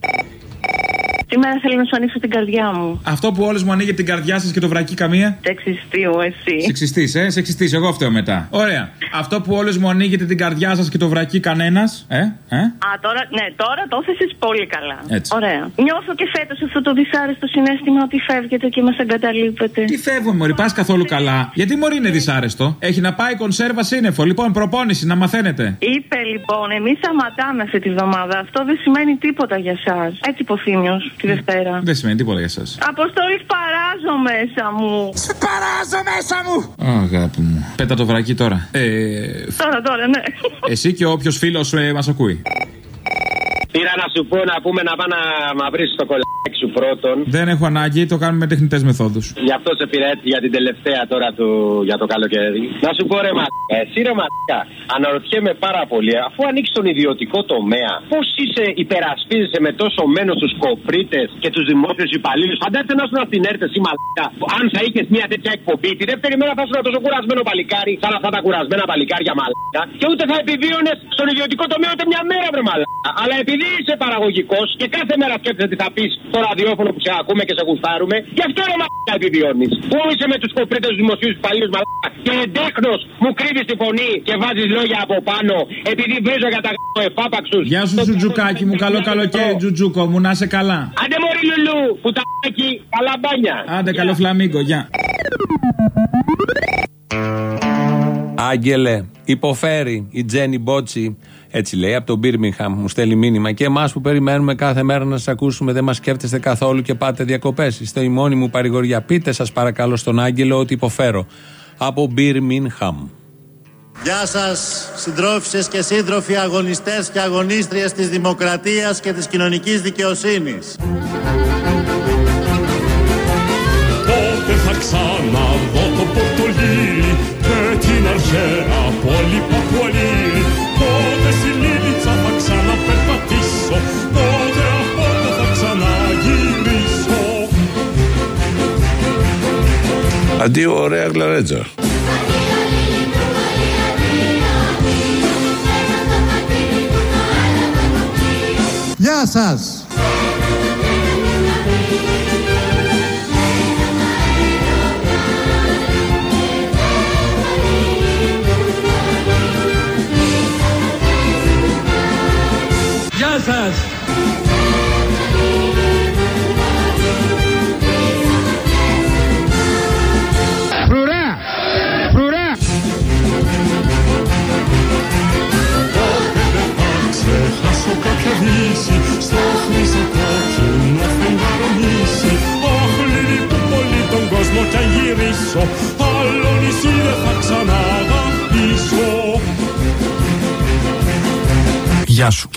Speaker 23: Σήμερα θέλω να σου ανοίξω την καρδιά μου.
Speaker 17: Αυτό που όλες μου ανοίγει την καρδιά σας και το βρακεί καμία;
Speaker 23: Σεξιστή μου, εσύ.
Speaker 17: Σεξιστής, ε, σεξιστής, εγώ φταίω μετά. Ωραία. Αυτό που όλες μου ανοίγετε την καρδιά σας και το βρακεί κανένας. Ε, ε;
Speaker 23: Α, τώρα, ναι, τώρα το έθεσες πολύ καλά.
Speaker 17: Έτσι.
Speaker 23: Ωραία. Νιώθω και φέτος αυτό το δυσάρεστο συνέστημα ότι φεύγετε και μας εγκαταλείπετε.
Speaker 17: Τι φεύγουμε, Μωρή, πας καθόλου καλά. Γιατί Μωρή είναι δυσάρεστο; Έχει να πάει κονσέρβα σύννεφο. Λοιπόν, προπόνηση, να μαθαίνετε.
Speaker 23: Είπε λοιπόν, εμείς σταματάμε αυτή τη βδομάδα. Αυτό δεν σημαίνει τίποτα για εσά. Έτσι είπε ο Θήμιος τη Δευτέρα.
Speaker 17: Δεν σημαίνει τίποτα για εσά.
Speaker 23: Αποστόλης, παράζω μέσα μου. Σε παράζω μέσα μου.
Speaker 17: Αγάπη μου. Πέτα το βρακί τώρα. Ε,
Speaker 23: Τώρα, τώρα, ναι.
Speaker 17: εσύ και όποιος φίλος ε, μας ακούει.
Speaker 24: Πήρα να σου πω να πούμε να πάει να μαυρίσει το κολλάκι σου πρώτον.
Speaker 17: Δεν έχω ανάγκη, το κάνουμε με τεχνητές μεθόδους.
Speaker 24: Γι' αυτό σε πήρα έτσι για την τελευταία τώρα του, για το καλοκαίρι. Να σου πω ρε μα, εσύ ρε μαλάκα, αναρωτιέμαι πάρα πολύ, αφού ανοίξεις τον ιδιωτικό τομέα, πώς είσαι υπερασπίζεσαι με τόσο μένο τους κοπρίτες και τους δημόσιους υπαλλήλους; Φαντάζεσαι να σου να την έρθει εσύ μαλάκα. Αν θα είχες μια τέτοια εκπομπή, τη δεύτερη μέρα θα ήσουν τόσο κουρασμένο παλικάρι, σαν αυτά τα κουρασμένα παλικάρια μαλάκα. Και ούτε θα επιβίωνες στον ιδιωτικό τομέα ούτε μια μέρα βρε μαλάκα. Αλλά επειδή είσαι παραγωγικός και κάθε μέρα σκέφτεσαι τι θα πεις στο ραδιόφωνο που σε ακούμε και σε γουστάρουμε, γι' αυτό ρε μαλάκα επιβιώνεις. Πού είσαι με τους κοπρίτες τους δημοσίους υπαλλήλους μαλάκα και εντέχνο μου κρύβεις τη φωνή και βάζεις λόγια από πάνω επειδή βρίζω για τα εφάπαξους.
Speaker 17: Γεια σου, Τζουτζουκάκι μου, καλό καλοκαίρι, Τζουτζούκο μου, να είσαι καλά.
Speaker 24: Άντε μωρή λουλού, που τα καλά μπάνια.
Speaker 17: Άντε, καλό φλαμίγκο, γεια.
Speaker 1: Άγγελε, υποφέρει η Τζένι Μπότσι. Έτσι λέει από τον Μπίρμιχαμ. Μου στέλνει μήνυμα. Και εμάς που περιμένουμε κάθε μέρα να σας ακούσουμε, δεν μας σκέφτεστε καθόλου και πάτε διακοπές. Είστε η μόνη μου παρηγοριά. Πείτε σας παρακαλώ στον Άγγελο ότι υποφέρω. Από Μπίρμιχαμ.
Speaker 2: Γεια σας συντρόφισσες και σύντροφοι αγωνιστές και αγωνίστριες της δημοκρατίας και της κοινωνικής δικαιοσύνης.
Speaker 18: Πότε θα ξαναδώ το Πορτολί και την αρχαία πόλη
Speaker 25: Αντίο ωραία γλαρέτζα.
Speaker 2: Γεια σας!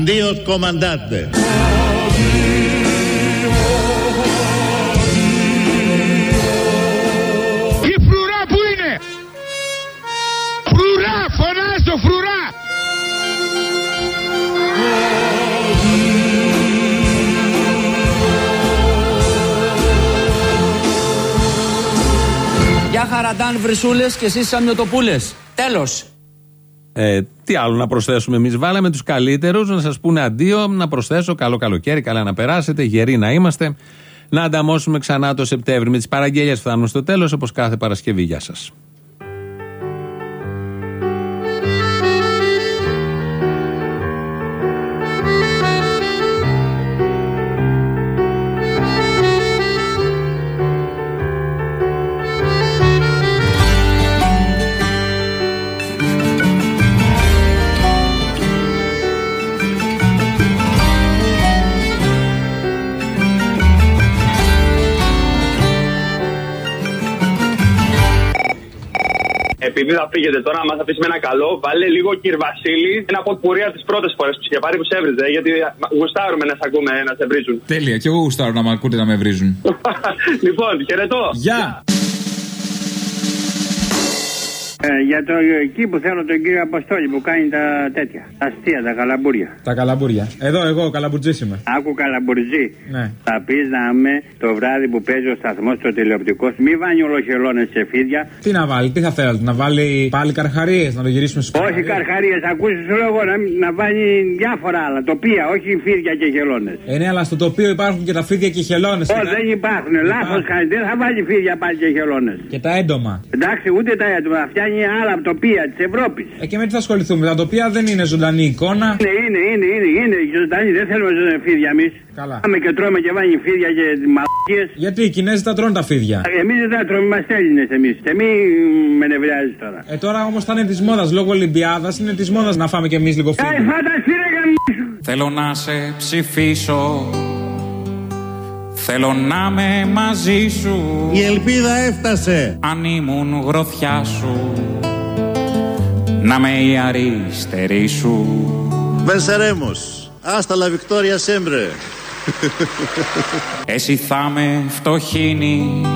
Speaker 18: Αντίο
Speaker 2: κομμαντάτε!
Speaker 18: Η φρουρά που είναι! Φρουρά! Φωνάζω φρουρά!
Speaker 26: Γεια χαραντάν βρυσούλες και εσείς σαμιωτοπούλες. Τέλος.
Speaker 1: Ε, τι άλλο να προσθέσουμε εμείς; Βάλαμε τους καλύτερους να σας πούνε αντίο, να προσθέσω καλό καλοκαίρι, καλά να περάσετε, γεροί να είμαστε. Να ανταμώσουμε ξανά το Σεπτέμβρη. Με τις παραγγελίες φτάνουμε στο τέλος, όπως κάθε Παρασκευή. Γεια σας.
Speaker 27: Επειδή θα φύγετε τώρα, άμα θα πει με ένα καλό, βάλε λίγο κύριε Βασίλη ένα από πορεία τις πρώτες φορές που είχε πάρει που σε έβριζε. Γιατί γουστάρουμε να σε ακούμε να σε βρίζουν.
Speaker 17: Τέλεια, και εγώ γουστάρω να με ακούτε να με βρίζουν.
Speaker 27: λοιπόν, χαιρετώ.
Speaker 17: Γεια!
Speaker 28: Ε, για το εκεί που θέλω τον κύριο Αποστόλη που κάνει τα τέτοια. Τα αστεία, τα καλαμπούρια.
Speaker 17: Τα καλαμπούρια. Εδώ, εγώ, καλαμπουρτζή είμαι.
Speaker 28: Άκου καλαμπουρτζή.
Speaker 17: Ναι.
Speaker 28: Θα πεις να είμαι το βράδυ που παίζει ο σταθμός στο τηλεοπτικό. Μη βάνει ολοχελώνε σε φίδια.
Speaker 17: Τι να βάλει, τι θα θέλατε, να βάλει πάλι καρχαρίες, να το γυρίσουμε στου
Speaker 28: Όχι καρχαρίες, ακούσει σου λέω εγώ να, να βάλει διάφορα άλλα. Τοπία, όχι φίδια και χελώνες.
Speaker 17: Ε, ναι, αλλά στο τοπίο υπάρχουν και τα φίδια και οι χελώνες.
Speaker 28: Όχι, δεν υπάρχουν. Λάθος κάνεις. Δεν θα βάλει φίδια πάλι και χελώνες.
Speaker 17: Και τα έντομα.
Speaker 28: Εντάξει, ούτε τα έντομα. Φτιάχνει κάνει άλλα τοπία της Ευρώπης.
Speaker 29: Ε, και με τι θα ασχοληθούμε, τα τοπία δεν είναι ζωντανή εικόνα.
Speaker 28: Είναι, είναι, είναι, είναι, είναι ζωντανή, δεν θέλουμε ζωντανή φίδια εμείς.
Speaker 29: Καλά.
Speaker 28: Πάμε και τρώμε και βάνει φίδια και μαλακίες.
Speaker 29: Γιατί οι Κινέζοι τα τρώνε τα φίδια.
Speaker 28: Εμείς δεν τα τρώμε, είμαστε Έλληνες εμείς. Και μη με νευριάζει τώρα.
Speaker 29: Ε, τώρα όμως θα είναι της μόδας λόγω Ολυμπιάδας, είναι της μόδας να φάμε κι εμείς λίγο
Speaker 28: Ε,
Speaker 29: φίδια.
Speaker 28: φανταστεί ρε γαμίσου.
Speaker 17: Θέλω να σε ψηφίσω Θέλω να με μαζί σου
Speaker 2: Η ελπίδα έφτασε.
Speaker 17: Αν ήμουν γροθιά σου Να με η αριστερή σου
Speaker 2: Βενσερέμος. Άστα λα Βικτόρια Σέμπρε.
Speaker 17: Εσύ θα με φτωχύνεις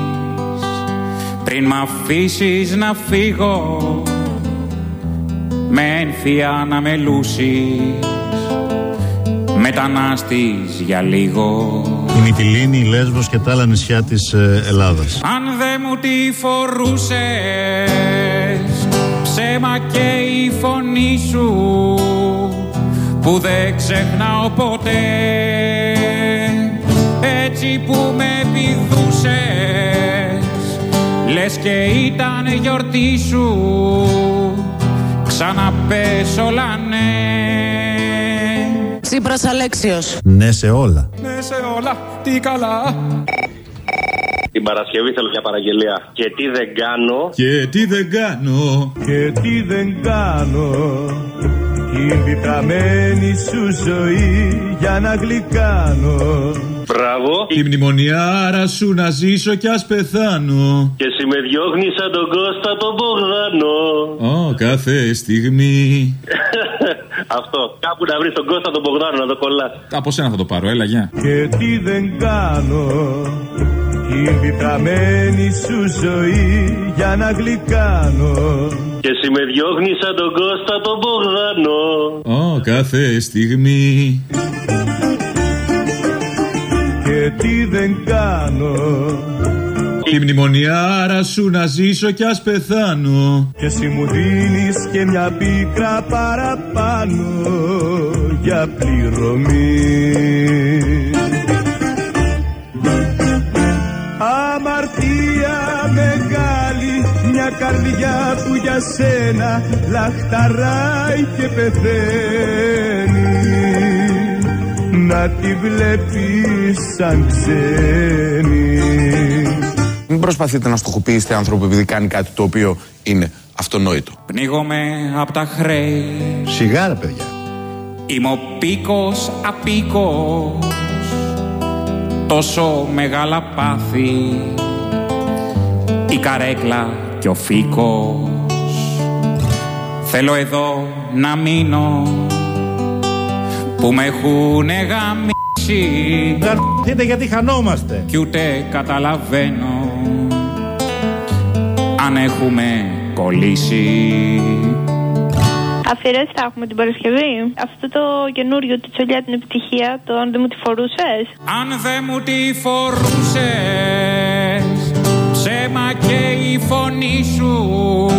Speaker 17: Πριν μ' αφήσεις να φύγω Με ένθια να με λούσεις Μετανάστης για λίγο.
Speaker 2: Η Μυτιλίνη, η Λέσβος και τα άλλα νησιά της ε, Ελλάδας.
Speaker 17: Αν δεν μου τη φορούσες Ψέμα και η φωνή σου Που δεν ξεχνάω ποτέ. Έτσι που με πηδούσες Λες και ήταν γιορτή σου Ξαναπες όλα ναι
Speaker 30: Τσίπρας Αλέξιος.
Speaker 2: Ναι σε όλα.
Speaker 17: Ναι σε όλα, τι καλά
Speaker 18: Την Παρασκευή θέλω μια παραγγελία. Και τι δεν κάνω.
Speaker 2: Και τι δεν κάνω.
Speaker 31: Και τι δεν κάνω Την πιταμένη σου ζωή για να γλυκάνω
Speaker 18: Μπράβο.
Speaker 2: Η μνημονιάρα σου να ζήσω κι ας πεθάνω.
Speaker 18: Και εσύ με διώχνεις σαν τον Κώστα τον Μπογδάνο.
Speaker 2: Ω, κάθε στιγμή.
Speaker 18: Αυτό. Κάπου να βρεις τον Κώστα τον Μπογδάνο να το κολλά.
Speaker 29: Από σένα θα το πάρω, έλα, γεια.
Speaker 31: Και τι δεν κάνω Την πιταμένη σου ζωή για να γλυκάνω
Speaker 18: Και εσύ με διώχνεις σαν τον Κώστα τον Μπογδάνο.
Speaker 2: Ω, κάθε στιγμή.
Speaker 31: Και τι δεν κάνω
Speaker 2: Η μνημονιάρα σου να ζήσω κι ας πεθάνω.
Speaker 31: Και εσύ μου δίνεις και μια πίκρα παραπάνω για πληρωμή. Αμαρτία μεγάλη, μια καρδιά που για σένα λαχταράει και πεθαίνει. Να τη βλέπεις σαν ξένη
Speaker 32: Μην προσπαθείτε να στοχοποιήσετε άνθρωπο επειδή κάνει κάτι το οποίο είναι αυτονόητο.
Speaker 17: Πνίγομαι απ' τα χρέη.
Speaker 2: Σιγά ρε παιδιά.
Speaker 17: Είμαι ο πίκος απίκος. Τόσο μεγάλα πάθη. Η καρέκλα και ο φίκος Θέλω εδώ να μείνω. Που με έχουνε γαμίσει.
Speaker 2: Δείτε γιατί χανόμαστε.
Speaker 17: Κι ούτε καταλαβαίνω Αν έχουμε κολλήσει
Speaker 33: Αφιερέσει θα έχουμε την Παρασκευή. Αυτό το καινούριο τη Τσολιά την επιτυχία, το αν δεν μου τη φορούσες.
Speaker 17: Αν δεν μου τη φορούσες Ψέμα και η φωνή σου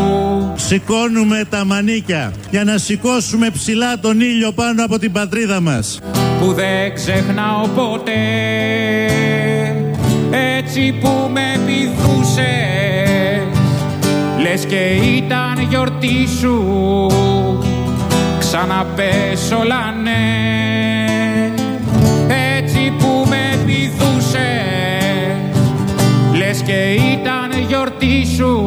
Speaker 2: Σηκώνουμε τα μανίκια για να σηκώσουμε ψηλά τον ήλιο πάνω από την πατρίδα μας.
Speaker 17: Που δεν ξεχνάω ποτέ Έτσι που με πηδούσες Λες και ήταν γιορτή σου. Ξαναπες όλα ναι Έτσι που με πηδούσες. Λες και ήταν γιορτή σου.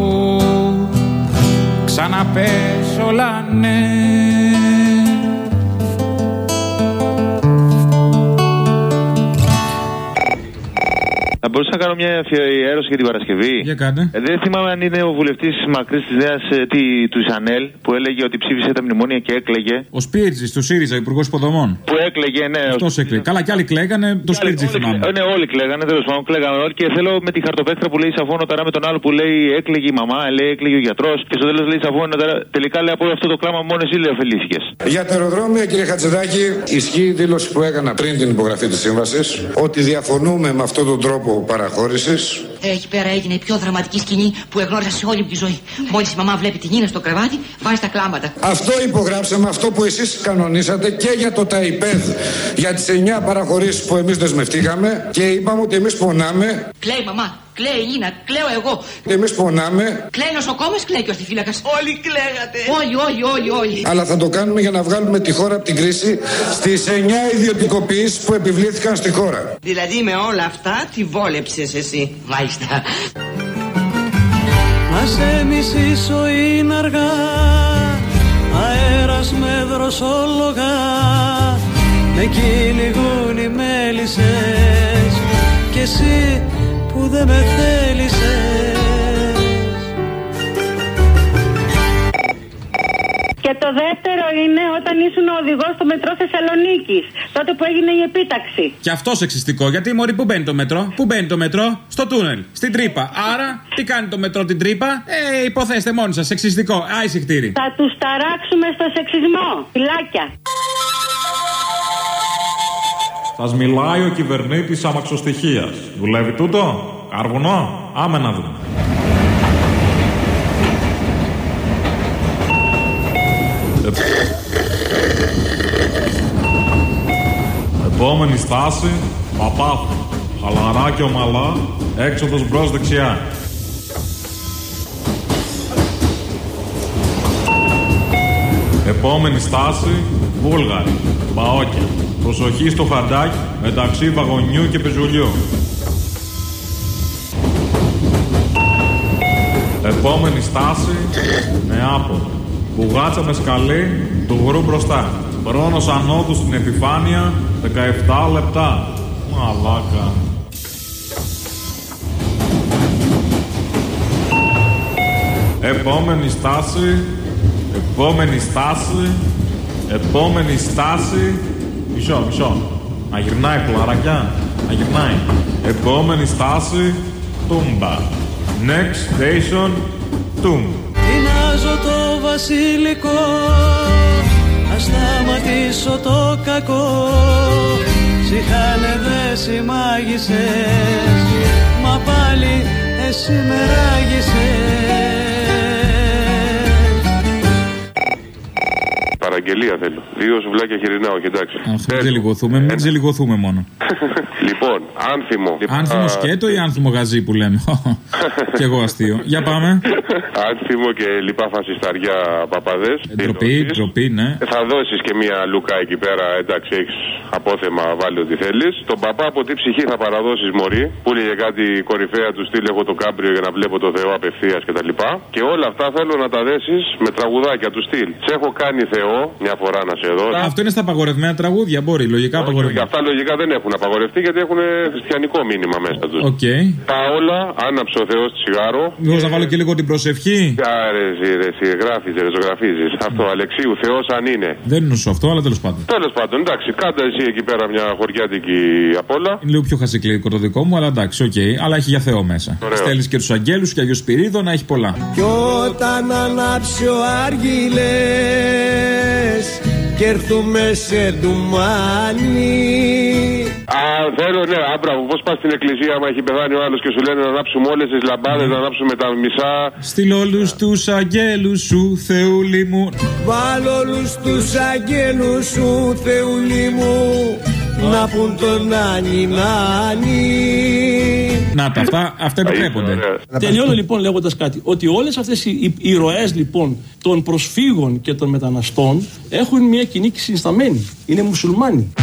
Speaker 17: Ξαναπες όλα ναι
Speaker 34: μπορούσα να κάνω μια αφιέρωση για την Παρασκευή;
Speaker 29: Για κάντε.
Speaker 34: Ε, δεν θυμάμαι αν είναι ο βουλευτής μακρύς της Νέας του Ισανέλ που έλεγε ότι ψήφισε τα μνημόνια και έκλαιγε.
Speaker 29: Ο Σπίρτζης του ΣΥΡΙΖΑ, υπουργός υποδομών.
Speaker 34: Που έκλαιγε, ναι.
Speaker 29: Αυτός έκλαιγε. Καλά, κι άλλοι κλαίγανε, το Σπίρτζη θυμάμαι.
Speaker 34: Ε, ναι, όλοι κλαίγανε, τέλος πάντων, κλαίγανε όλοι. Και θέλω με τη χαρτοπέκτρα που λέει Σαφώνω τώρα με τον άλλο που λέει έκλαιγε η μαμά, λέει έκλαιγε ο γιατρός. Και στο τέλος λέει Σαφώνω τώρα. Τελικά λέει από αυτό το κλάμα μόνος εσύ λέει ωφελήθηκε.
Speaker 35: Για τα αεροδρόμια, κύριε Χατζηδάκη, ισχύει η δήλωση που έκανα πριν την υπογραφή της σύμβασης ότι διαφωνούμε με αυτόν τον τρόπο παραχώρησης.
Speaker 24: Εκεί πέρα έγινε η πιο δραματική σκηνή που εγνώρισα σε όλη μου τη ζωή. Μόλις η μαμά βλέπει την Νίνα στο κρεβάτι, βάζει τα κλάματα.
Speaker 35: Αυτό υπογράψαμε, αυτό που εσείς κανονίσατε και για το ΤΑΙΠΕΔ για τις 9 παραχωρήσεις που εμείς δεσμευτήκαμε και είπαμε ότι εμείς πονάμε.
Speaker 24: Κλαίει η μαμά. Κλαίει η Νίνα, κλαίω εγώ.
Speaker 36: Εμείς πονάμε,
Speaker 24: Κλαίει νοσοκόμος, κλαίει και ο αστιφύλακας. Όλοι κλαίγατε. Όλοι, όλοι, όλοι, όλοι.
Speaker 36: αλλά θα το κάνουμε για να βγάλουμε τη χώρα από την κρίση στις 9 ιδιωτικοποιήσεις που επιβλήθηκαν στη χώρα.
Speaker 24: Δηλαδή με όλα αυτά τη βόλεψες εσύ. Μάλιστα.
Speaker 37: Να σε μισήσω είναι αργά Αέρας με δροσόλογα Με κυνηγούν οι μέλισσες Κι εσύ που δεν με θέλησες
Speaker 38: Και το δεύτερο είναι όταν ήσουν ο οδηγός στο μετρό Θεσσαλονίκης. Τότε που έγινε η επίταξη.
Speaker 17: Και αυτός σεξιστικό. Γιατί μωρή, πού μπαίνει το μετρό, πού μπαίνει το μετρό, στο τούνελ, στην τρύπα. Άρα, τι κάνει το μετρό την τρύπα, ε, υποθέστε μόνοι σας. Σεξιστικό. Άισι χτύρι.
Speaker 38: Θα τους ταράξουμε στο σεξισμό. Φυλάκια.
Speaker 31: Σας μιλάει ο κυβερνήτης αμαξοστοιχίας. Δουλεύει τούτο; Καρβουνό; Άμε να δούμε. Επόμενη στάση, Παπάθου. Χαλαρά και ομαλά, έξοδος μπρος δεξιά. Επόμενη στάση, Βούλγαρη. Μπαόκια. Προσοχή στο φαντάκι μεταξύ βαγονιού και πεζουλιού. Επόμενη στάση, Νεάπολη. Μπουγάτσα με σκαλί, του γρου μπροστά. Χρόνος ανώδου στην επιφάνεια, 17 λεπτά. Μαλάκα. Επόμενη στάση, επόμενη στάση, επόμενη στάση. Μισό, μισό. Να γυρνάει πλαρακιά, να γυρνάει. Επόμενη στάση, τούμπα. Next station, τούμπ.
Speaker 37: Τεινάζω το βασιλικό Να σταματήσω το κακό Ψυχάνε δε συμμάγησες Μα πάλι εσύ με ράγισες
Speaker 35: Παραγγελία θέλω. Δύο σουβλάκια χοιρινά, όχι εντάξει.
Speaker 17: Αχ, μην ξελιγωθούμε, μην ξελιγωθούμε μόνο.
Speaker 35: Λοιπόν, άνθιμο.
Speaker 17: Άνθιμο σκέτο ή άνθιμο γαζί που λέμε. Κι εγώ αστείο. Για πάμε.
Speaker 35: Άνθιμο και λοιπά φασισταριά παπαδές.
Speaker 17: Ντροπή, ντροπή, ναι.
Speaker 35: Θα δώσεις και μία λουκά εκεί πέρα, εντάξει, έχεις απόθεμα, βάλει ό,τι θέλεις. Τον παπά από τι ψυχή θα παραδώσεις Μωρή, που έλεγε κάτι κορυφαία του στυλ, έχω το κάμπριο για να βλέπω το Θεό απευθείας κτλ. Και, και όλα αυτά θέλω να τα δέσεις με τραγουδάκια του στυλ. Σε έχω κάνει Θεό, μια φορά να σε δω.
Speaker 17: Αυτό είναι στα απαγορευμένα τραγούδια, μπορεί, λογικά
Speaker 35: Και
Speaker 17: απαγορευμένα.
Speaker 35: αυτά λογικά δεν έχουν απαγορευτεί γιατί έχουν χριστιανικό μήνυμα μέσα τους.
Speaker 17: Οκ.
Speaker 35: Τα όλα, άναψε ο Θεός τσιγάρο.
Speaker 17: Μήπως να βάλω και λίγο την προσευχή.
Speaker 35: Άρε, εσύ, ρε, εσύ, γράφεις, ρε, ζωγραφίζεις. Αυτό, Αλεξίου, Θεός αν είναι.
Speaker 17: Δεν είναι σου αυτό, αλλά τέλος πάντων.
Speaker 35: Τέλος πάντων, εντάξει, κάντε εσύ εκεί πέρα μια χωριάτικη απ' όλα.
Speaker 17: Είναι λίγο πιο χασικλικό το δικό μου, αλλά εντάξει, οκ. Αλλά έχει για Θεό μέσα.
Speaker 35: Ωραίο.
Speaker 17: Στέλνεις και τους Αγγέλους και Αγίου Σπυρίδωνα, έχει πολλά.
Speaker 37: Κι όταν ανάψει ο άργυλες και έρθουμε σε ντουμάνι
Speaker 35: Α, θέλω, ναι, άμπραβο, πώς πας στην εκκλησία, άμα έχει πεθάνει ο άλλος και σου λένε να ανάψουμε όλες τις λαμπάδες, να ανάψουμε τα μισά.
Speaker 17: Στείλ όλους τους Αγγέλους σου, Θεούλη μου.
Speaker 37: Βάλ' όλους τους αγγέλους σου Θεούλη μου Να πουν τον Νάνι Νάνι
Speaker 17: Να τα, αυτά, αυτά επιτρέπονται.
Speaker 39: Τελειώνω λοιπόν λέγοντας κάτι. Ότι όλες αυτές οι, οι ροές λοιπόν των προσφύγων και των μεταναστών έχουν μια κοινή συνισταμένη. Είναι μουσουλμάνοι.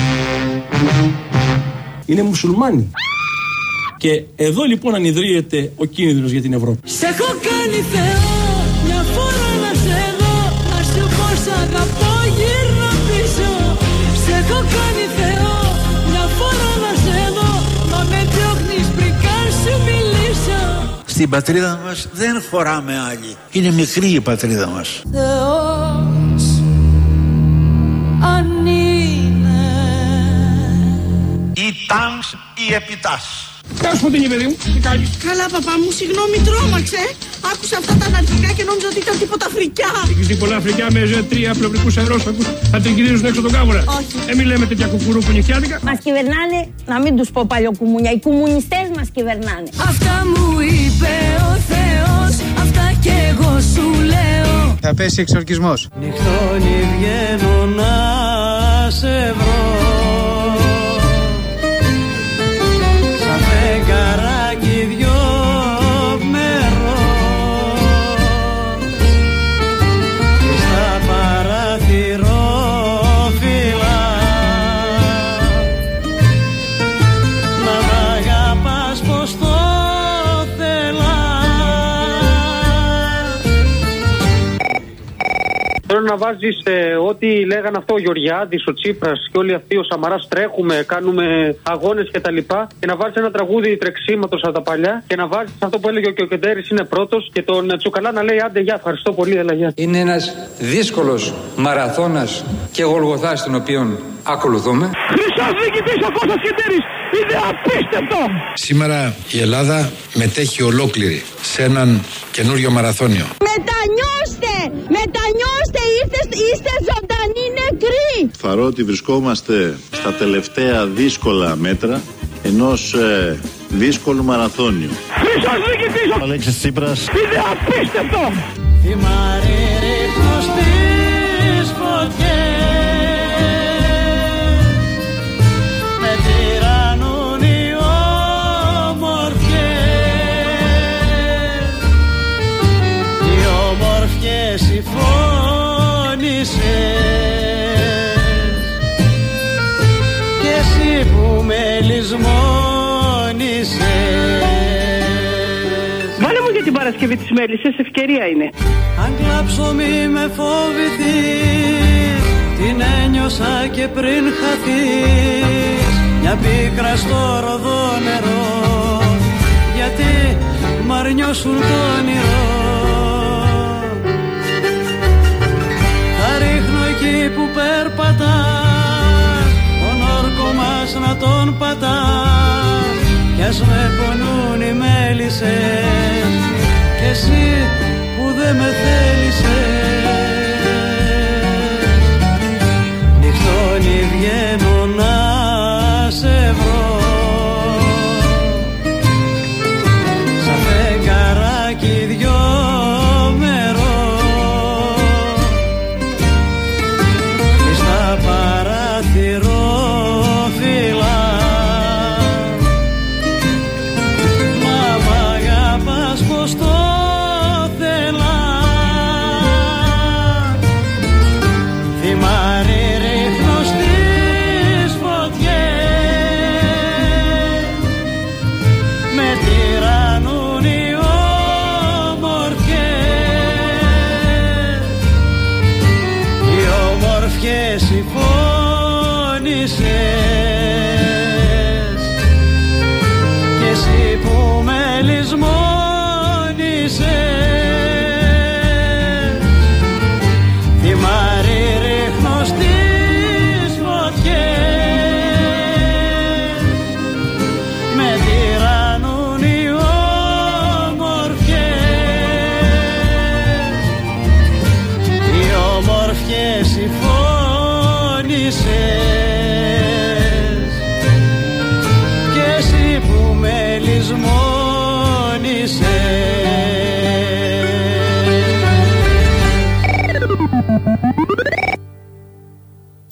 Speaker 39: Είναι μουσουλμάνοι. Και εδώ λοιπόν ανιδρύεται ο κίνδυνος για την Ευρώπη.
Speaker 37: Σε έχω κάνει Θεό Μια φορά να σε δω Να σου πω σ' αγαπώ γύρω πίσω Σε έχω κάνει Θεό Μια φορά να σε δω Μα με διώχνεις πριν καν σου μιλήσω
Speaker 40: Στην πατρίδα μας δεν χωράμε άλλοι. Είναι μικρή η πατρίδα μας.
Speaker 37: Θεός
Speaker 40: Ή τάνς ή επιτάς.
Speaker 39: Πες μου την παιδί μου, τι κάνεις;
Speaker 34: Καλά, παπά μου, συγγνώμη, τρόμαξε. Άκουσα αυτά τα αναρχικά και νόμιζα ότι ήταν τίποτα φρικιά.
Speaker 39: Έχεις δει πολλά Αφρικά με ζε τρία πλευρικούς αερόσακους θα τριγυρίζουν έξω τον κάβουρα.
Speaker 34: Όχι.
Speaker 39: Ε, μην λέμε τέτοια κουκουρού που νυχιάτικα.
Speaker 41: Μας κυβερνάνε, να μην τους πω παλιοκουμούνια, οι κομμουνιστές μας κυβερνάνε.
Speaker 37: Αυτά μου είπε ο Θεός Αυτά κι εγώ σου λέω
Speaker 40: Θα πέσει εξορκισμός.
Speaker 37: Νυχτώνει βγαίνω να σε βρω
Speaker 42: να βάζεις ό,τι λέγανε αυτό ο Γεωργιάδης, ο Τσίπρας και όλοι αυτοί, ο Σαμαράς τρέχουμε, κάνουμε αγώνες κτλ. Και, και να βάζεις ένα τραγούδι τρεξίματος από τα παλιά και να βάζεις αυτό που έλεγε και ο Κεντέρη είναι πρώτος και τον Τσουκαλά να λέει άντε γεια, ευχαριστώ πολύ, έλα γεια.
Speaker 43: Είναι ένας δύσκολος μαραθώνας και γολγοθάς τον οποίο ακολουθούμε.
Speaker 37: Χρυσός διοικητής ο Κώστας Κεντέρης. Είναι απίστευτο.
Speaker 44: Σήμερα η Ελλάδα μετέχει ολόκληρη σε έναν καινούριο μαραθώνιο.
Speaker 41: Μετανιώστε! Μετανιώστε! Είστε, είστε ζωντανοί νεκροί!
Speaker 2: Φαρώ ότι βρισκόμαστε στα τελευταία δύσκολα μέτρα ενός ε, δύσκολου μαραθώνιου.
Speaker 37: Χρυσός διοικητής ο
Speaker 2: Αλέξης Τσίπρας
Speaker 37: Είναι απίστευτο. Με λησμόνησες
Speaker 38: Βάλε μου για την Παρασκευή της Μέλισσες, ευκαιρία είναι.
Speaker 37: Αν κλάψω μη με φοβηθείς. Την ένιωσα και πριν χαθείς. Μια πίκρα στο ροδό νερό. Γιατί μ' αρνιώσουν το όνειρο όρκο μας να τον πατάς. Κι ας με πονούν οι μέλισσες. Κι εσύ που δεν με θέλησες. Νυχτώνει βγαίνω να